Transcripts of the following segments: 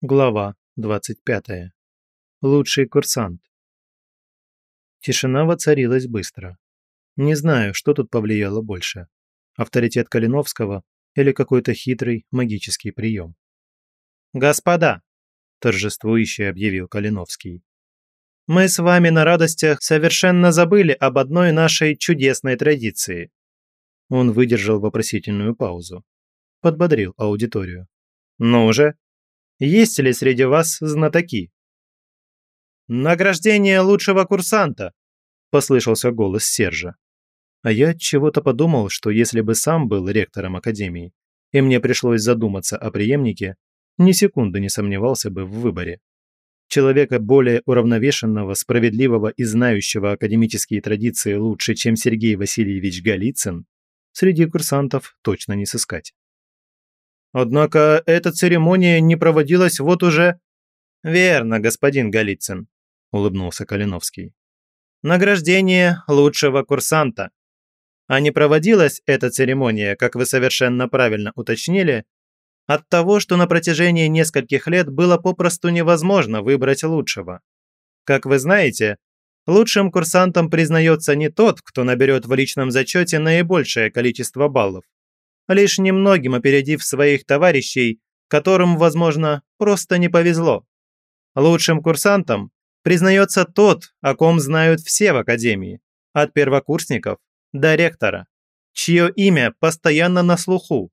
Глава 25. Лучший курсант. Тишина воцарилась быстро. Не знаю, что тут повлияло больше. Авторитет Калиновского или какой-то хитрый магический прием. «Господа!» – торжествующе объявил Калиновский. «Мы с вами на радостях совершенно забыли об одной нашей чудесной традиции». Он выдержал вопросительную паузу. Подбодрил аудиторию. «Ну же, есть ли среди вас знатоки?» «Награждение лучшего курсанта!» – послышался голос Сержа. А я чего-то подумал, что если бы сам был ректором академии, и мне пришлось задуматься о преемнике, ни секунды не сомневался бы в выборе. Человека более уравновешенного, справедливого и знающего академические традиции лучше, чем Сергей Васильевич Голицын, среди курсантов точно не сыскать. Однако эта церемония не проводилась вот уже...» «Верно, господин Голицын», – улыбнулся Калиновский. «Награждение лучшего курсанта. А не проводилась эта церемония, как вы совершенно правильно уточнили, от того, что на протяжении нескольких лет было попросту невозможно выбрать лучшего. Как вы знаете, лучшим курсантом признается не тот, кто наберет в личном зачете наибольшее количество баллов, лишь немногим опередив своих товарищей, которым, возможно, просто не повезло. Лучшим курсантом признается тот, о ком знают все в академии, от первокурсников до ректора, чье имя постоянно на слуху,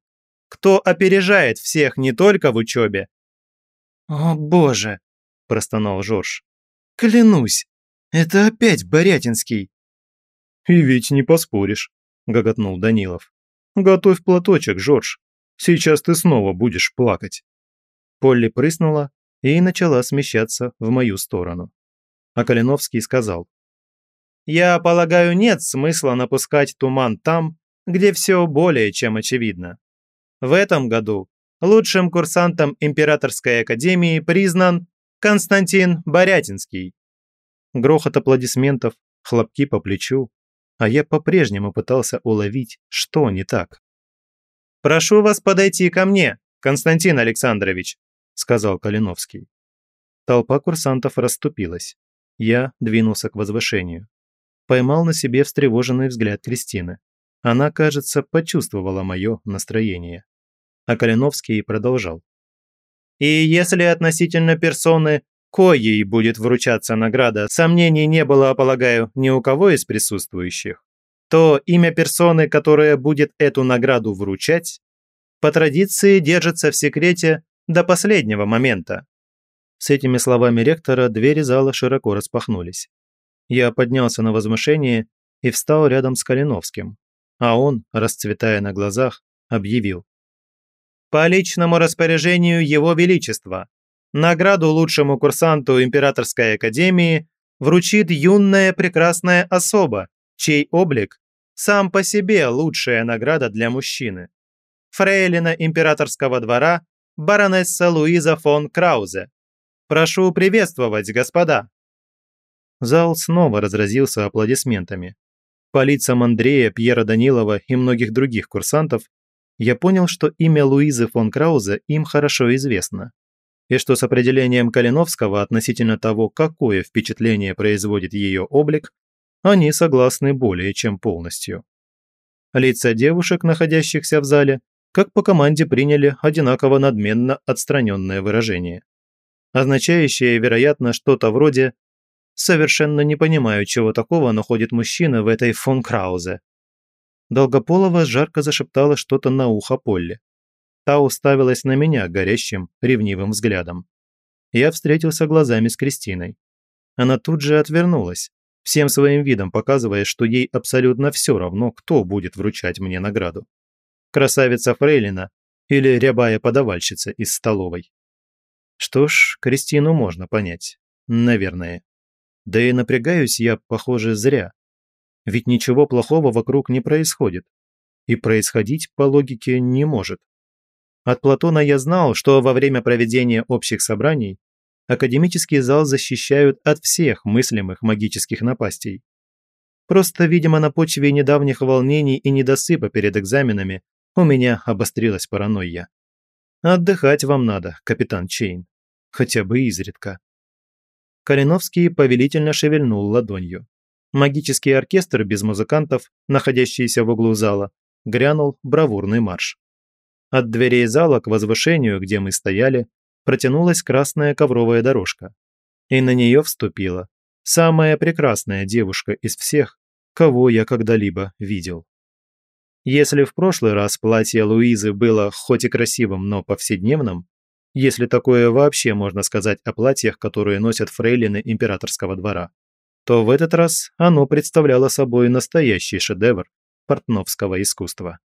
кто опережает всех не только в учебе. «О боже!» – простонал Жорж. «Клянусь, это опять Борятинский!» «И ведь не поспоришь», – гоготнул Данилов. Готовь платочек, Жорж. Сейчас ты снова будешь плакать». Полли прыснула и начала смещаться в мою сторону. А Калиновский сказал. «Я полагаю, нет смысла напускать туман там, где все более чем очевидно. В этом году лучшим курсантом Императорской Академии признан Константин Борятинский». Грохот аплодисментов, хлопки по плечу, а я по-прежнему пытался уловить, что не так. «Прошу вас подойти ко мне, Константин Александрович», – сказал Калиновский. Толпа курсантов расступилась. Я двинулся к возвышению. Поймал на себе встревоженный взгляд Кристины. Она, кажется, почувствовала мое настроение. А Калиновский продолжал. «И если относительно персоны коей будет вручаться награда, сомнений не было, полагаю, ни у кого из присутствующих, то имя персоны, которая будет эту награду вручать, по традиции держится в секрете до последнего момента. С этими словами ректора двери зала широко распахнулись. Я поднялся на возвышение и встал рядом с Калиновским, а он, расцветая на глазах, объявил. «По личному распоряжению Его Величества, Награду лучшему курсанту Императорской Академии вручит юная прекрасная особа, чей облик сам по себе лучшая награда для мужчины. Фрейлина императорского двора, баронесса Луиза фон Краузе. Прошу приветствовать, господа. Зал снова разразился аплодисментами. По лицам Андрея, Пьера Данилова и многих других курсантов я понял, что имя Луизы фон Краузе им хорошо известно и что с определением Калиновского относительно того, какое впечатление производит ее облик, они согласны более чем полностью. Лица девушек, находящихся в зале, как по команде приняли одинаково надменно отстраненное выражение, означающее, вероятно, что-то вроде «совершенно не понимаю, чего такого находит мужчина в этой фон Краузе». Долгополова жарко зашептала что-то на ухо Полли. Та уставилась на меня горящим, ревнивым взглядом. Я встретился глазами с Кристиной. Она тут же отвернулась, всем своим видом показывая, что ей абсолютно все равно, кто будет вручать мне награду. Красавица Фрейлина или рябая подавальщица из столовой. Что ж, Кристину можно понять. Наверное. Да и напрягаюсь я, похоже, зря. Ведь ничего плохого вокруг не происходит. И происходить, по логике, не может. От Платона я знал, что во время проведения общих собраний академический зал защищают от всех мыслимых магических напастей. Просто, видимо, на почве недавних волнений и недосыпа перед экзаменами у меня обострилась паранойя. Отдыхать вам надо, капитан Чейн. хотя бы изредка. Калиновский повелительно шевельнул ладонью. Магический оркестр без музыкантов, находящийся в углу зала, грянул бравурный марш. От дверей зала к возвышению, где мы стояли, протянулась красная ковровая дорожка. И на нее вступила самая прекрасная девушка из всех, кого я когда-либо видел. Если в прошлый раз платье Луизы было хоть и красивым, но повседневным, если такое вообще можно сказать о платьях, которые носят фрейлины императорского двора, то в этот раз оно представляло собой настоящий шедевр портновского искусства.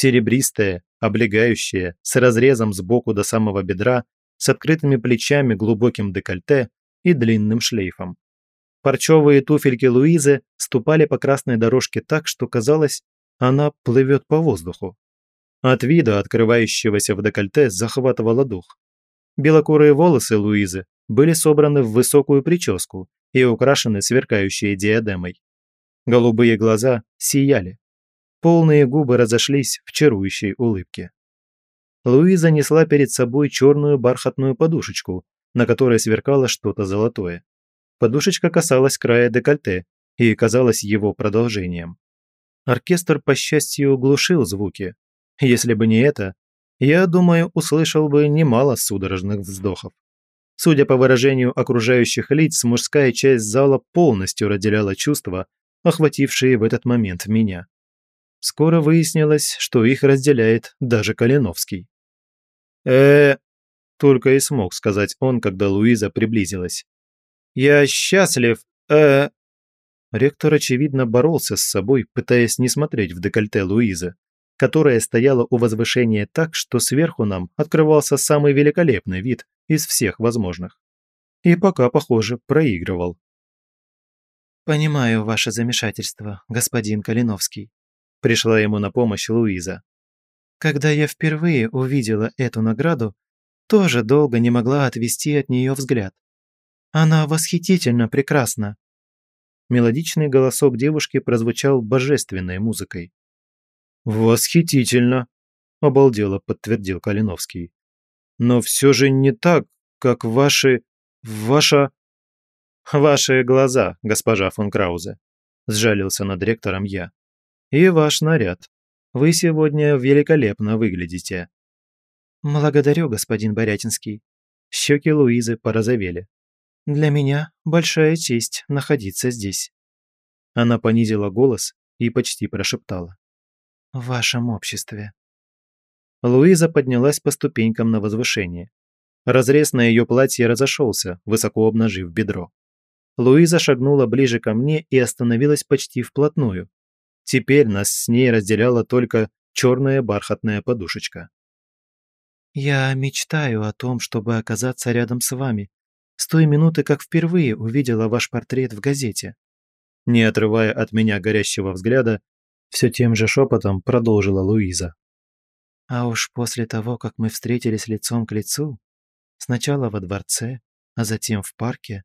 Серебристое, облегающее, с разрезом сбоку до самого бедра, с открытыми плечами, глубоким декольте и длинным шлейфом. Парчевые туфельки Луизы ступали по красной дорожке так, что казалось, она плывет по воздуху. От вида, открывающегося в декольте, захватывало дух. Белокурые волосы Луизы были собраны в высокую прическу и украшены сверкающей диадемой. Голубые глаза сияли. Полные губы разошлись в чарующей улыбке. Луиза несла перед собой черную бархатную подушечку, на которой сверкало что-то золотое. Подушечка касалась края декольте и казалась его продолжением. Оркестр, по счастью, глушил звуки, если бы не это, я думаю, услышал бы немало судорожных вздохов. Судя по выражению окружающих лиц, мужская часть зала полностью разделяла чувства, охватившие в этот момент меня. Скоро выяснилось, что их разделяет даже Калиновский. э только и смог сказать он, когда Луиза приблизилась. «Я счастлив, э Ректор, очевидно, боролся с собой, пытаясь не смотреть в декольте Луизы, которая стояла у возвышения так, что сверху нам открывался самый великолепный вид из всех возможных. И пока, похоже, проигрывал. «Понимаю ваше замешательство, господин Калиновский», пришла ему на помощь Луиза. «Когда я впервые увидела эту награду, тоже долго не могла отвести от нее взгляд. Она восхитительно прекрасна». Мелодичный голосок девушки прозвучал божественной музыкой. «Восхитительно!» – обалдело подтвердил Калиновский. «Но все же не так, как ваши... ваша...» «Ваши глаза, госпожа фон Краузе», – сжалился над ректором я. «И ваш наряд. Вы сегодня великолепно выглядите». «Благодарю, господин Борятинский». Щеки Луизы порозовели. «Для меня большая честь находиться здесь». Она понизила голос и почти прошептала в вашем обществе». Луиза поднялась по ступенькам на возвышение. Разрез на ее платье разошелся, высоко обнажив бедро. Луиза шагнула ближе ко мне и остановилась почти вплотную. Теперь нас с ней разделяла только черная бархатная подушечка. «Я мечтаю о том, чтобы оказаться рядом с вами, с той минуты, как впервые увидела ваш портрет в газете». Не отрывая от меня горящего взгляда, все тем же шепотом продолжила Луиза. А уж после того, как мы встретились лицом к лицу, сначала во дворце, а затем в парке,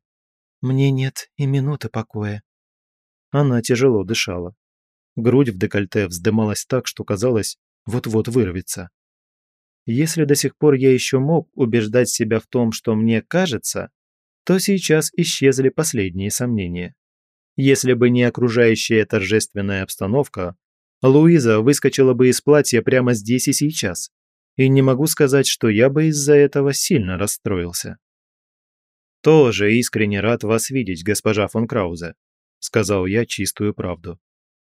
мне нет и минуты покоя. Она тяжело дышала. Грудь в декольте вздымалась так, что казалось, вот-вот вырвется. Если до сих пор я еще мог убеждать себя в том, что мне кажется, то сейчас исчезли последние сомнения. Если бы не окружающая торжественная обстановка, Луиза выскочила бы из платья прямо здесь и сейчас. И не могу сказать, что я бы из-за этого сильно расстроился. «Тоже искренне рад вас видеть, госпожа фон Краузе», – сказал я чистую правду.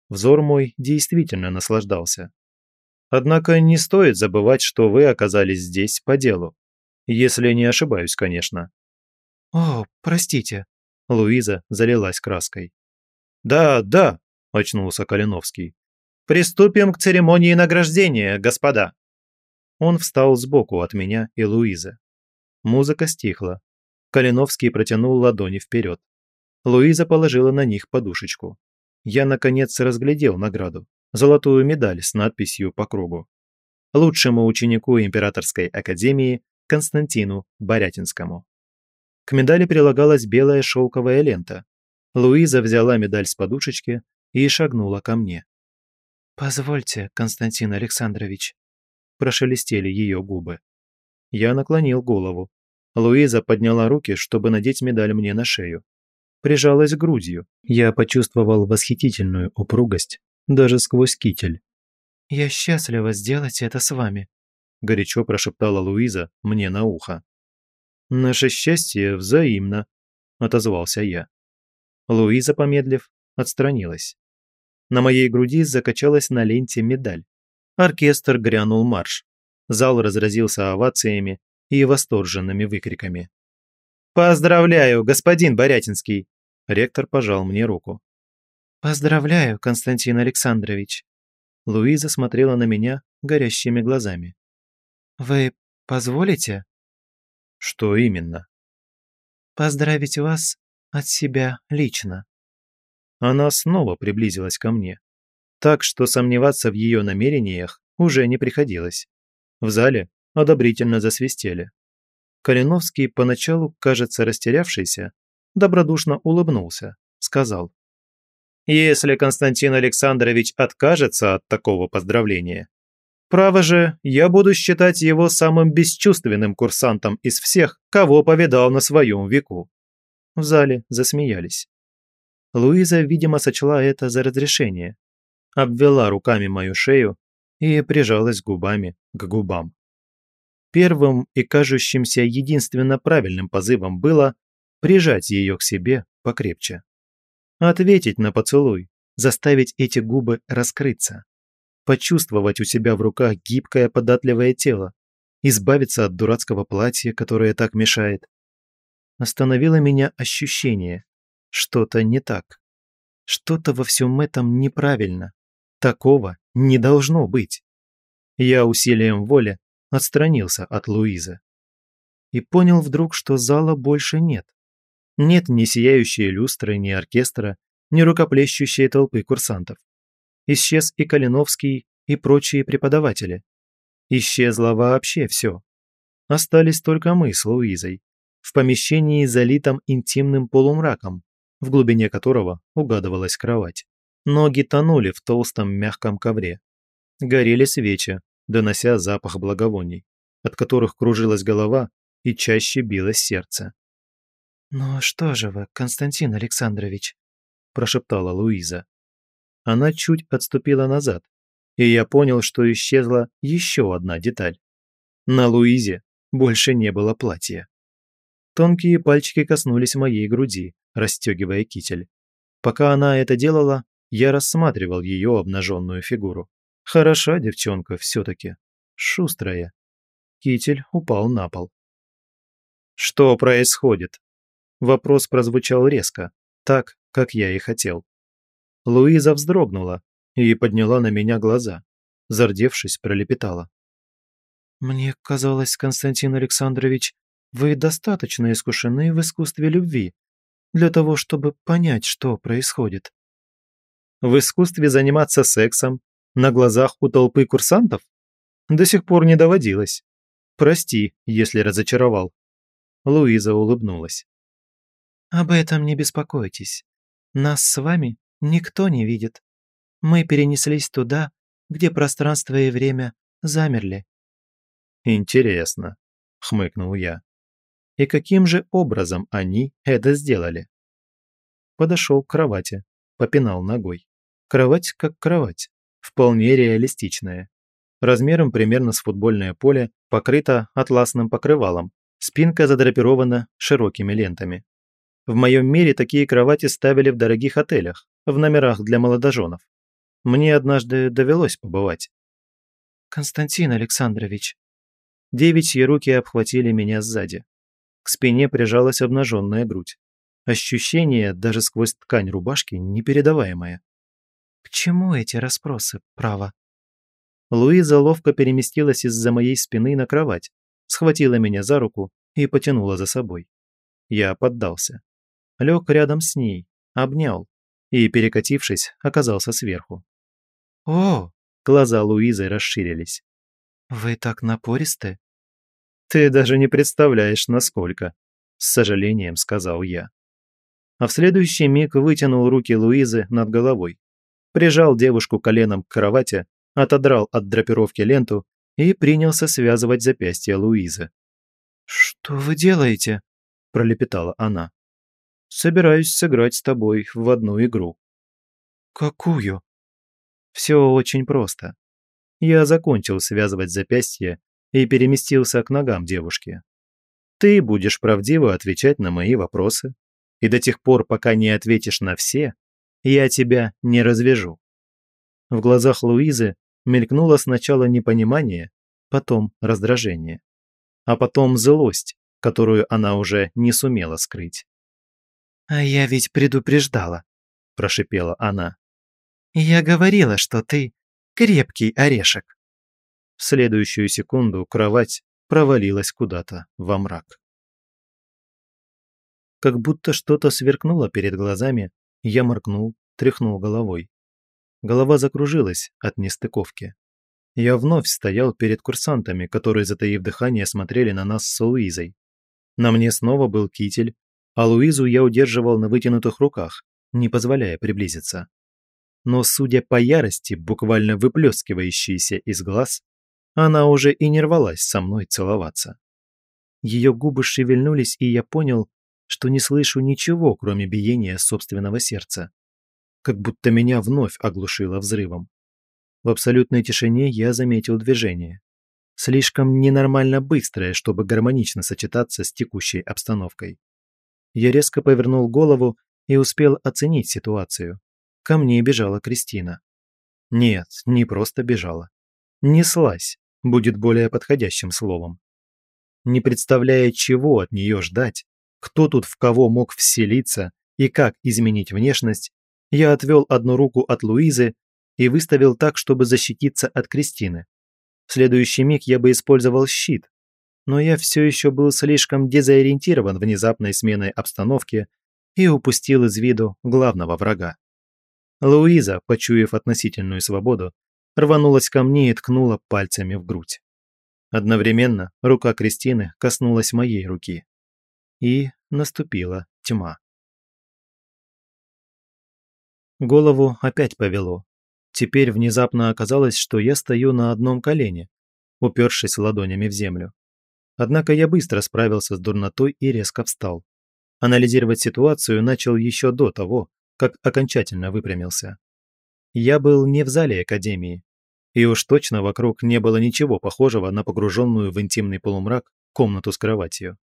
Взор мой действительно наслаждался. Однако не стоит забывать, что вы оказались здесь по делу. Если не ошибаюсь, конечно. «О, простите», Луиза залилась краской. «Да, да», – очнулся Калиновский. «Приступим к церемонии награждения, господа». Он встал сбоку от меня и Луизы. Музыка стихла. Калиновский протянул ладони вперед. Луиза положила на них подушечку. Я, наконец, разглядел награду. Золотую медаль с надписью по кругу. Лучшему ученику Императорской Академии Константину Борятинскому. К медали прилагалась белая шелковая лента. Луиза взяла медаль с подушечки и шагнула ко мне. «Позвольте, Константин Александрович», – прошелестели ее губы. Я наклонил голову. Луиза подняла руки, чтобы надеть медаль мне на шею. Прижалась грудью. Я почувствовал восхитительную упругость, даже сквозь китель. «Я счастлива сделать это с вами», – горячо прошептала Луиза мне на ухо. «Наше счастье взаимно», – отозвался я. Луиза, помедлив, отстранилась. На моей груди закачалась на ленте медаль. Оркестр грянул марш. Зал разразился овациями и восторженными выкриками. «Поздравляю, господин Борятинский!» Ректор пожал мне руку. «Поздравляю, Константин Александрович!» Луиза смотрела на меня горящими глазами. «Вы позволите?» «Что именно?» «Поздравить вас от себя лично». Она снова приблизилась ко мне, так что сомневаться в ее намерениях уже не приходилось. В зале одобрительно засвистели. Калиновский, поначалу, кажется, растерявшийся, добродушно улыбнулся, сказал. «Если Константин Александрович откажется от такого поздравления, право же, я буду считать его самым бесчувственным курсантом из всех, кого повидал на своем веку». В зале засмеялись. Луиза, видимо, сочла это за разрешение, обвела руками мою шею и прижалась губами к губам. Первым и кажущимся единственно правильным позывом было прижать ее к себе покрепче. Ответить на поцелуй, заставить эти губы раскрыться, почувствовать у себя в руках гибкое податливое тело, избавиться от дурацкого платья, которое так мешает. Остановило меня ощущение, что-то не так. Что-то во всем этом неправильно. Такого не должно быть. Я усилием воли отстранился от Луизы. И понял вдруг, что зала больше нет. Нет ни сияющей люстры, ни оркестра, ни рукоплещущей толпы курсантов. Исчез и Калиновский, и прочие преподаватели. Исчезло вообще все. Остались только мы с Луизой. В помещении, залитом интимным полумраком, в глубине которого угадывалась кровать. Ноги тонули в толстом мягком ковре. Горели свечи, донося запах благовоний, от которых кружилась голова и чаще билось сердце. «Ну что же вы, Константин Александрович?» – прошептала Луиза. Она чуть отступила назад, и я понял, что исчезла еще одна деталь. На Луизе больше не было платья. Тонкие пальчики коснулись моей груди, расстегивая китель. Пока она это делала, я рассматривал ее обнаженную фигуру. Хороша девчонка все-таки. Шустрая. Китель упал на пол. «Что происходит?» Вопрос прозвучал резко, так, как я и хотел. Луиза вздрогнула и подняла на меня глаза. Зардевшись, пролепетала. «Мне казалось, Константин Александрович, вы достаточно искушены в искусстве любви для того, чтобы понять, что происходит». «В искусстве заниматься сексом на глазах у толпы курсантов? До сих пор не доводилось. Прости, если разочаровал». Луиза улыбнулась. «Об этом не беспокойтесь. Нас с вами никто не видит. Мы перенеслись туда, где пространство и время замерли». «Интересно», — хмыкнул я. «И каким же образом они это сделали?» Подошел к кровати, попинал ногой. Кровать как кровать вполне реалистичная. Размером примерно с футбольное поле, покрыта атласным покрывалом, спинка задрапирована широкими лентами. В моем мире такие кровати ставили в дорогих отелях, в номерах для молодоженов. Мне однажды довелось побывать. «Константин Александрович». Девичьи руки обхватили меня сзади. К спине прижалась обнаженная грудь. Ощущение даже сквозь ткань рубашки непередаваемое. К чему эти расспросы, право? Луиза ловко переместилась из-за моей спины на кровать, схватила меня за руку и потянула за собой. Я поддался. Лег рядом с ней, обнял и, перекатившись, оказался сверху. «О!» – глаза Луизы расширились. «Вы так напористы?» «Ты даже не представляешь, насколько», – с сожалением сказал я. А в следующий миг вытянул руки Луизы над головой, прижал девушку коленом к кровати, отодрал от драпировки ленту и принялся связывать запястья Луизы. «Что вы делаете?» – пролепетала она. «Собираюсь сыграть с тобой в одну игру». «Какую?» «Все очень просто. Я закончил связывать запястье и переместился к ногам девушки. Ты будешь правдиво отвечать на мои вопросы, и до тех пор, пока не ответишь на все, я тебя не развяжу». В глазах Луизы мелькнуло сначала непонимание, потом раздражение, а потом злость, которую она уже не сумела скрыть. «А я ведь предупреждала», – прошипела она. «Я говорила, что ты крепкий орешек». В следующую секунду кровать провалилась куда-то во мрак. Как будто что-то сверкнуло перед глазами, я моргнул, тряхнул головой. Голова закружилась от нестыковки. Я вновь стоял перед курсантами, которые, затаив дыхание, смотрели на нас с Луизой. На мне снова был китель, а Луизу я удерживал на вытянутых руках, не позволяя приблизиться. Но, судя по ярости, буквально выплескивающейся из глаз, она уже и не рвалась со мной целоваться. Ее губы шевельнулись, и я понял, что не слышу ничего, кроме биения собственного сердца. Как будто меня вновь оглушило взрывом. В абсолютной тишине я заметил движение. Слишком ненормально быстрое, чтобы гармонично сочетаться с текущей обстановкой. Я резко повернул голову и успел оценить ситуацию. Ко мне бежала Кристина. Нет, не просто бежала. Неслась, будет более подходящим словом. Не представляя, чего от нее ждать, кто тут в кого мог вселиться и как изменить внешность, я отвел одну руку от Луизы и выставил так, чтобы защититься от Кристины. В следующий миг я бы использовал щит, но я все еще был слишком дезориентирован внезапной сменой обстановки и упустил из виду главного врага. Луиза, почуяв относительную свободу, рванулась ко мне и ткнула пальцами в грудь. Одновременно рука Кристины коснулась моей руки и наступила тьма. Голову опять повело. Теперь внезапно оказалось, что я стою на одном колене, упершись ладонями в землю. Однако я быстро справился с дурнотой и резко встал. Анализировать ситуацию начал еще до того, как окончательно выпрямился. Я был не в зале академии, и уж точно вокруг не было ничего похожего на погруженную в интимный полумрак комнату с кроватью.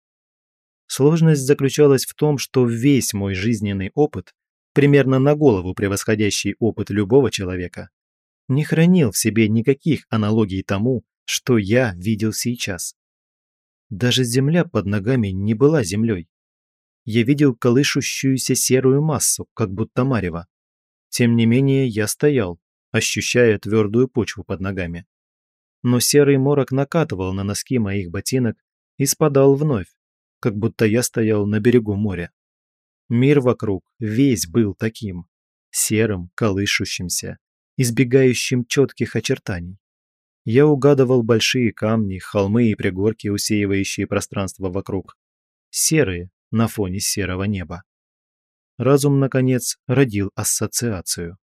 Сложность заключалась в том, что весь мой жизненный опыт, примерно на голову превосходящий опыт любого человека, не хранил в себе никаких аналогий тому, что я видел сейчас. Даже земля под ногами не была землей. Я видел колышущуюся серую массу, как будто марево. Тем не менее, я стоял, ощущая твердую почву под ногами. Но серый морок накатывал на носки моих ботинок и спадал вновь, как будто я стоял на берегу моря. Мир вокруг весь был таким, серым, колышущимся, избегающим четких очертаний. Я угадывал большие камни, холмы и пригорки, усеивающие пространство вокруг. Серые на фоне серого неба. Разум, наконец, родил ассоциацию.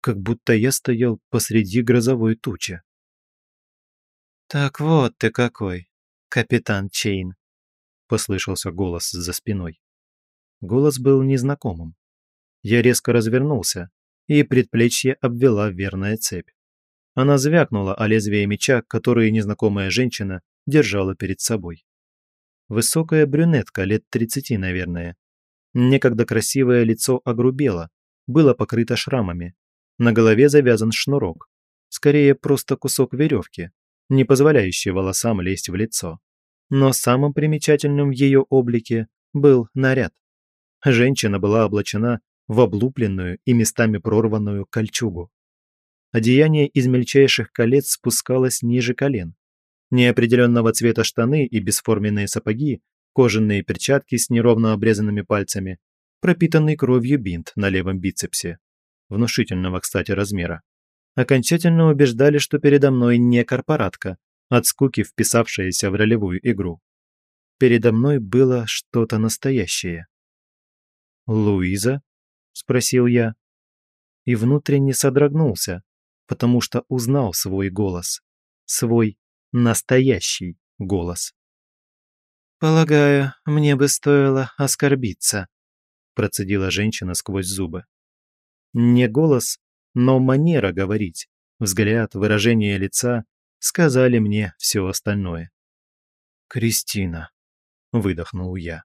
Как будто я стоял посреди грозовой тучи. «Так вот ты какой, капитан Чейн», послышался голос за спиной. Голос был незнакомым. Я резко развернулся, и предплечье обвела верная цепь. Она звякнула о лезвие меча, который незнакомая женщина держала перед собой. Высокая брюнетка, лет 30, наверное. Некогда красивое лицо огрубело, было покрыто шрамами. На голове завязан шнурок. Скорее, просто кусок веревки, не позволяющий волосам лезть в лицо. Но самым примечательным в ее облике был наряд. Женщина была облачена в облупленную и местами прорванную кольчугу. Одеяние из мельчайших колец спускалось ниже колен. Неопределенного цвета штаны и бесформенные сапоги, кожаные перчатки с неровно обрезанными пальцами, пропитанный кровью бинт на левом бицепсе, внушительного, кстати, размера, окончательно убеждали, что передо мной не корпоратка, от скуки вписавшаяся в ролевую игру. Передо мной было что-то настоящее. «Луиза?» – спросил я. И внутренне содрогнулся, потому что узнал свой голос. Свой настоящий голос. «Полагаю, мне бы стоило оскорбиться», – процедила женщина сквозь зубы. Не голос, но манера говорить, взгляд, выражение лица сказали мне все остальное. «Кристина», – выдохнул я.